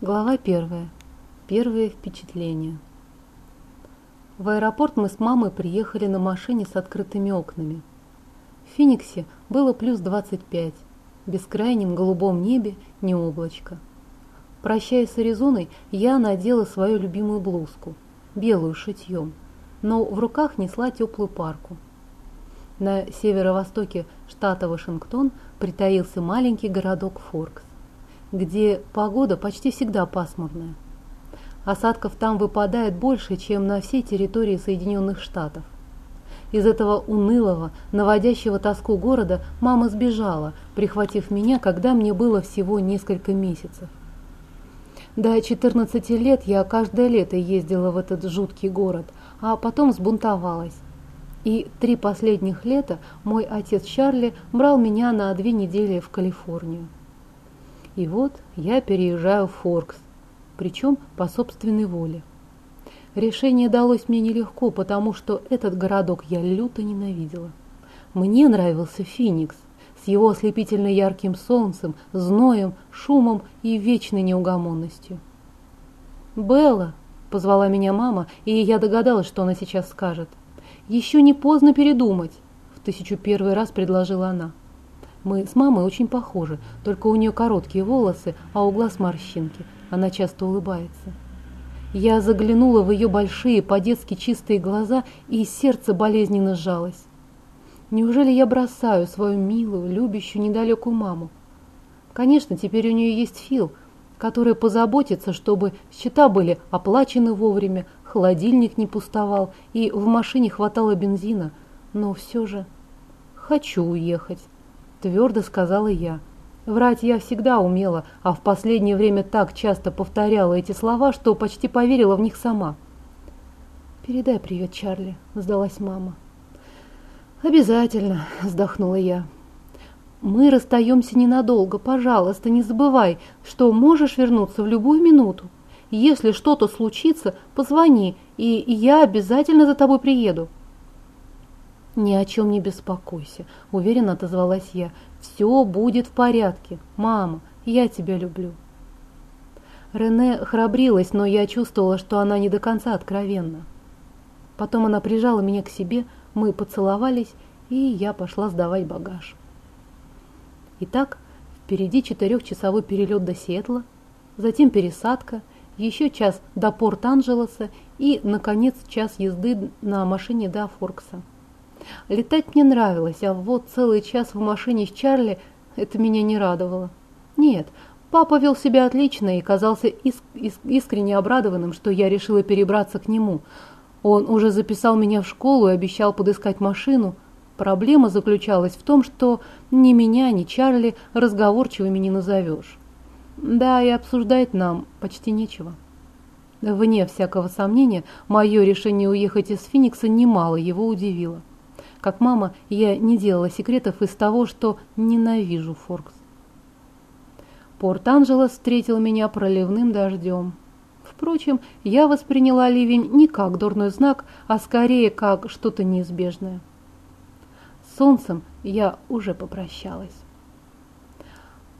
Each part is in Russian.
Глава первая. Первые впечатления. В аэропорт мы с мамой приехали на машине с открытыми окнами. В Фениксе было плюс 25. В бескрайнем голубом небе не облачко. Прощаясь с Аризоной, я надела свою любимую блузку, белую шитьем, но в руках несла теплую парку. На северо-востоке штата Вашингтон притаился маленький городок Форкс где погода почти всегда пасмурная. Осадков там выпадает больше, чем на всей территории Соединенных Штатов. Из этого унылого, наводящего тоску города мама сбежала, прихватив меня, когда мне было всего несколько месяцев. До 14 лет я каждое лето ездила в этот жуткий город, а потом сбунтовалась. И три последних лета мой отец Чарли брал меня на две недели в Калифорнию. И вот я переезжаю в Форкс, причем по собственной воле. Решение далось мне нелегко, потому что этот городок я люто ненавидела. Мне нравился Феникс с его ослепительно ярким солнцем, зноем, шумом и вечной неугомонностью. «Белла!» – позвала меня мама, и я догадалась, что она сейчас скажет. «Еще не поздно передумать!» – в тысячу первый раз предложила она. Мы с мамой очень похожи, только у нее короткие волосы, а у глаз морщинки. Она часто улыбается. Я заглянула в ее большие, по-детски чистые глаза, и сердце болезненно сжалось. Неужели я бросаю свою милую, любящую, недалекую маму? Конечно, теперь у нее есть Фил, который позаботится, чтобы счета были оплачены вовремя, холодильник не пустовал и в машине хватало бензина, но все же хочу уехать. Твердо сказала я. Врать я всегда умела, а в последнее время так часто повторяла эти слова, что почти поверила в них сама. «Передай привет, Чарли», — сдалась мама. «Обязательно», — вздохнула я. «Мы расстаемся ненадолго. Пожалуйста, не забывай, что можешь вернуться в любую минуту. Если что-то случится, позвони, и я обязательно за тобой приеду». «Ни о чем не беспокойся», – уверенно отозвалась я. «Все будет в порядке. Мама, я тебя люблю». Рене храбрилась, но я чувствовала, что она не до конца откровенна. Потом она прижала меня к себе, мы поцеловались, и я пошла сдавать багаж. Итак, впереди четырехчасовой перелет до Сиэтла, затем пересадка, еще час до Порт-Анджелеса и, наконец, час езды на машине до Форкса. Летать мне нравилось, а вот целый час в машине с Чарли это меня не радовало. Нет, папа вел себя отлично и казался иск иск искренне обрадованным, что я решила перебраться к нему. Он уже записал меня в школу и обещал подыскать машину. Проблема заключалась в том, что ни меня, ни Чарли разговорчивыми не назовешь. Да, и обсуждать нам почти нечего. Вне всякого сомнения, мое решение уехать из Феникса немало его удивило. Как мама, я не делала секретов из того, что ненавижу Форкс. Порт-Анджелес встретил меня проливным дождем. Впрочем, я восприняла ливень не как дурной знак, а скорее как что-то неизбежное. С солнцем я уже попрощалась.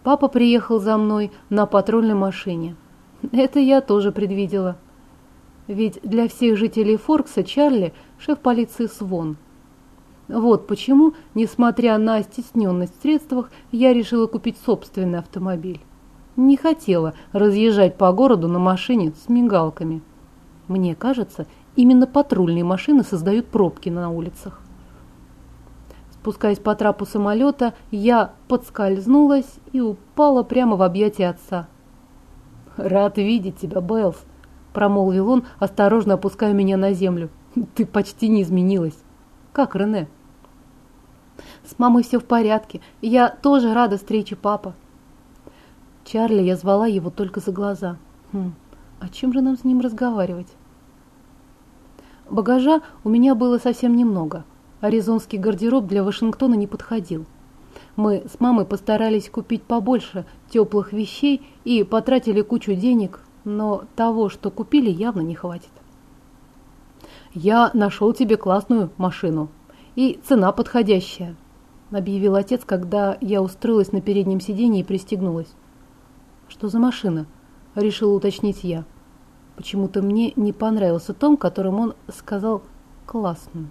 Папа приехал за мной на патрульной машине. Это я тоже предвидела. Ведь для всех жителей Форкса Чарли – шеф полиции Свон – вот почему, несмотря на стесненность в средствах, я решила купить собственный автомобиль. Не хотела разъезжать по городу на машине с мигалками. Мне кажется, именно патрульные машины создают пробки на улицах. Спускаясь по трапу самолета, я подскользнулась и упала прямо в объятия отца. «Рад видеть тебя, Беллс», – промолвил он, осторожно опуская меня на землю. «Ты почти не изменилась. Как Рене?» С мамой все в порядке. Я тоже рада встрече, папа. Чарли, я звала его только за глаза. Хм, о чем же нам с ним разговаривать? Багажа у меня было совсем немного. Аризонский гардероб для Вашингтона не подходил. Мы с мамой постарались купить побольше теплых вещей и потратили кучу денег, но того, что купили, явно не хватит. «Я нашел тебе классную машину. И цена подходящая», – объявил отец, когда я устроилась на переднем сиденье и пристегнулась. «Что за машина?» – решил уточнить я. Почему-то мне не понравился том, которым он сказал «классным».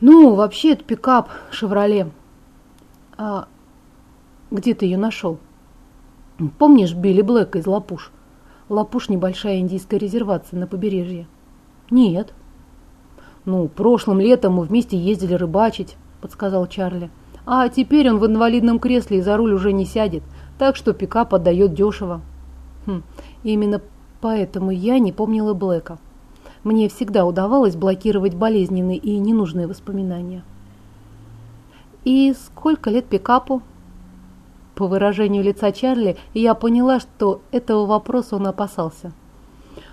«Ну, вообще, это пикап «Шевроле». А где ты ее нашел?» «Помнишь Билли Блэка из Лапуш?» Лапуш – небольшая индийская резервация на побережье. «Нет». «Ну, прошлым летом мы вместе ездили рыбачить», – подсказал Чарли. «А теперь он в инвалидном кресле и за руль уже не сядет, так что пикап отдает дешево». Хм, именно поэтому я не помнила Блэка. Мне всегда удавалось блокировать болезненные и ненужные воспоминания. «И сколько лет пикапу?» По выражению лица Чарли я поняла, что этого вопроса он опасался.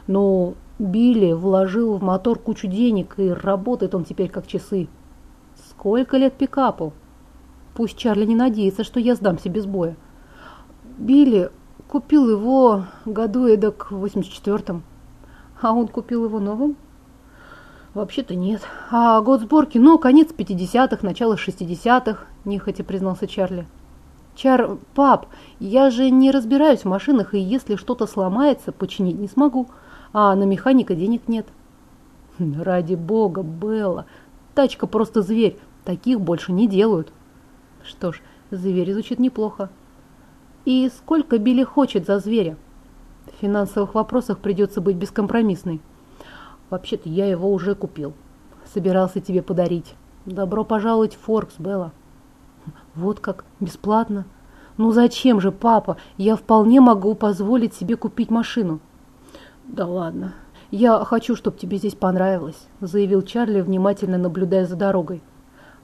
«Ну, Билли вложил в мотор кучу денег, и работает он теперь как часы. Сколько лет пикапу? Пусть Чарли не надеется, что я сдамся без боя. Билли купил его году эдак в 84-м. А он купил его новым? Вообще-то нет. А год сборки, ну, конец 50-х, начало 60-х, нехотя признался Чарли. Чар, пап, я же не разбираюсь в машинах, и если что-то сломается, починить не смогу а на механика денег нет. Ради бога, Белла, тачка просто зверь, таких больше не делают. Что ж, зверь звучит неплохо. И сколько Билли хочет за зверя? В финансовых вопросах придется быть бескомпромиссной. Вообще-то я его уже купил. Собирался тебе подарить. Добро пожаловать в Форкс, Белла. Вот как, бесплатно. Ну зачем же, папа? Я вполне могу позволить себе купить машину. «Да ладно. Я хочу, чтобы тебе здесь понравилось», – заявил Чарли, внимательно наблюдая за дорогой.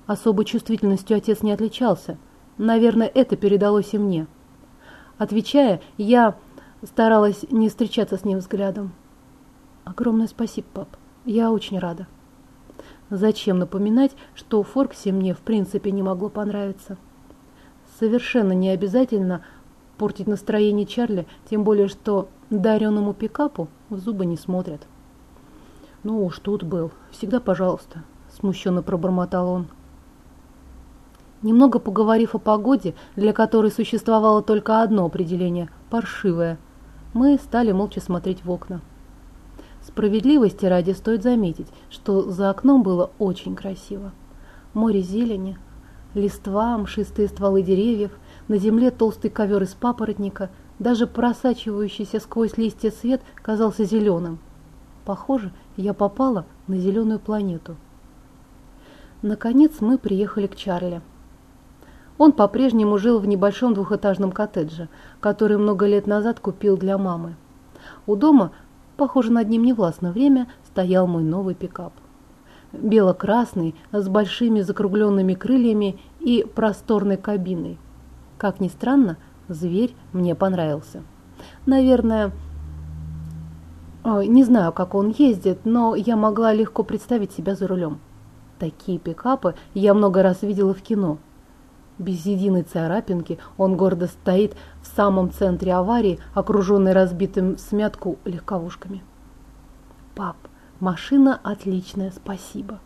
Особой чувствительностью отец не отличался. Наверное, это передалось и мне. Отвечая, я старалась не встречаться с ним взглядом. «Огромное спасибо, пап. Я очень рада». Зачем напоминать, что Форксе мне в принципе не могло понравиться? Совершенно не обязательно портить настроение Чарли, тем более, что дареному пикапу в зубы не смотрят. «Ну уж тут был. Всегда пожалуйста», – смущенно пробормотал он. Немного поговорив о погоде, для которой существовало только одно определение – паршивое, мы стали молча смотреть в окна. Справедливости ради стоит заметить, что за окном было очень красиво. Море зелени, листва, мшистые стволы деревьев – на земле толстый ковер из папоротника, даже просачивающийся сквозь листья свет казался зеленым. Похоже, я попала на зеленую планету. Наконец мы приехали к Чарли. Он по-прежнему жил в небольшом двухэтажном коттедже, который много лет назад купил для мамы. У дома, похоже, над ним невластно время, стоял мой новый пикап. Бело-красный, с большими закругленными крыльями и просторной кабиной – как ни странно, зверь мне понравился. Наверное, не знаю, как он ездит, но я могла легко представить себя за рулем. Такие пикапы я много раз видела в кино. Без единой царапинки он гордо стоит в самом центре аварии, окруженный разбитым в смятку легковушками. «Пап, машина отличная, спасибо!»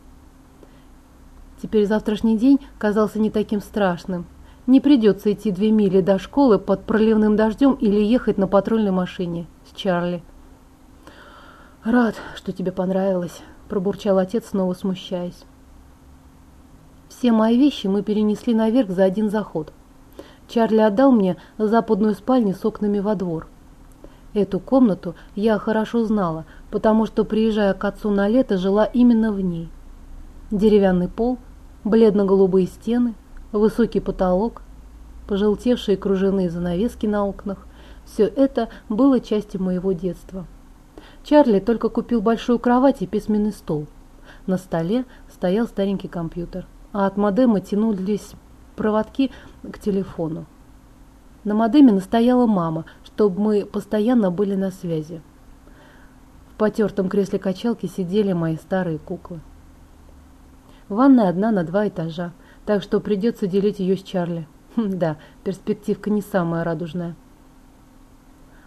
Теперь завтрашний день казался не таким страшным. Не придется идти две мили до школы под проливным дождем или ехать на патрульной машине с Чарли. «Рад, что тебе понравилось», – пробурчал отец, снова смущаясь. Все мои вещи мы перенесли наверх за один заход. Чарли отдал мне западную спальню с окнами во двор. Эту комнату я хорошо знала, потому что, приезжая к отцу на лето, жила именно в ней. Деревянный пол, бледно-голубые стены, высокий потолок, пожелтевшие кружевные занавески на окнах – все это было частью моего детства. Чарли только купил большую кровать и письменный стол. На столе стоял старенький компьютер, а от модема тянулись проводки к телефону. На модеме настояла мама, чтобы мы постоянно были на связи. В потертом кресле качалки сидели мои старые куклы. Ванная одна на два этажа так что придется делить ее с Чарли. Хм, да, перспективка не самая радужная.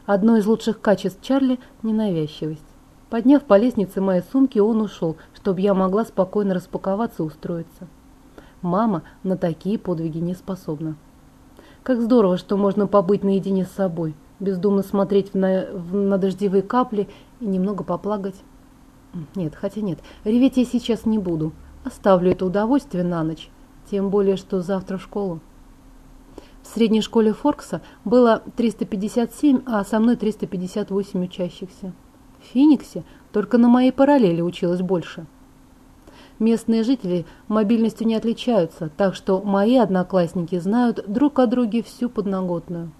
Одно из лучших качеств Чарли – ненавязчивость. Подняв по лестнице мои сумки, он ушел, чтобы я могла спокойно распаковаться и устроиться. Мама на такие подвиги не способна. Как здорово, что можно побыть наедине с собой, бездумно смотреть на, на дождевые капли и немного поплакать. Нет, хотя нет, реветь я сейчас не буду. Оставлю это удовольствие на ночь, тем более, что завтра в школу. В средней школе Форкса было 357, а со мной 358 учащихся. В Фениксе только на моей параллели училось больше. Местные жители мобильностью не отличаются, так что мои одноклассники знают друг о друге всю подноготную.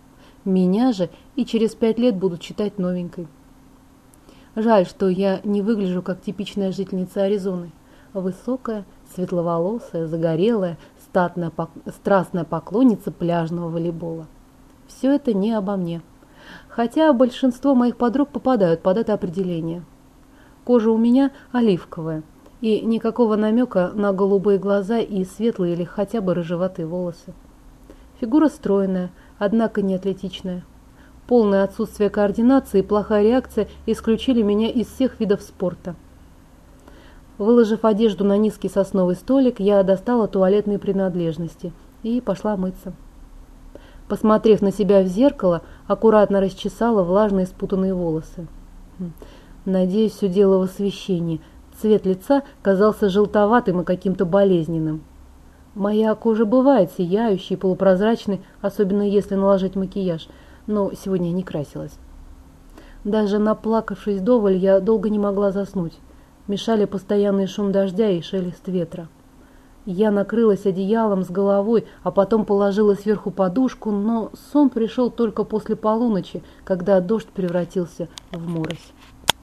Меня же и через пять лет будут читать новенькой. Жаль, что я не выгляжу как типичная жительница Аризоны. Высокая, светловолосая, загорелая, статная, страстная поклонница пляжного волейбола. Все это не обо мне. Хотя большинство моих подруг попадают под это определение. Кожа у меня оливковая, и никакого намека на голубые глаза и светлые или хотя бы рыжеватые волосы. Фигура стройная, однако не атлетичная. Полное отсутствие координации и плохая реакция исключили меня из всех видов спорта. Выложив одежду на низкий сосновый столик, я достала туалетные принадлежности и пошла мыться. Посмотрев на себя в зеркало, аккуратно расчесала влажные спутанные волосы. Хм, надеюсь, все дело в освещении. Цвет лица казался желтоватым и каким-то болезненным. Моя кожа бывает сияющей, полупрозрачной, особенно если наложить макияж, но сегодня не красилась. Даже наплакавшись доволь, я долго не могла заснуть мешали постоянный шум дождя и шелест ветра. Я накрылась одеялом с головой, а потом положила сверху подушку, но сон пришел только после полуночи, когда дождь превратился в морось.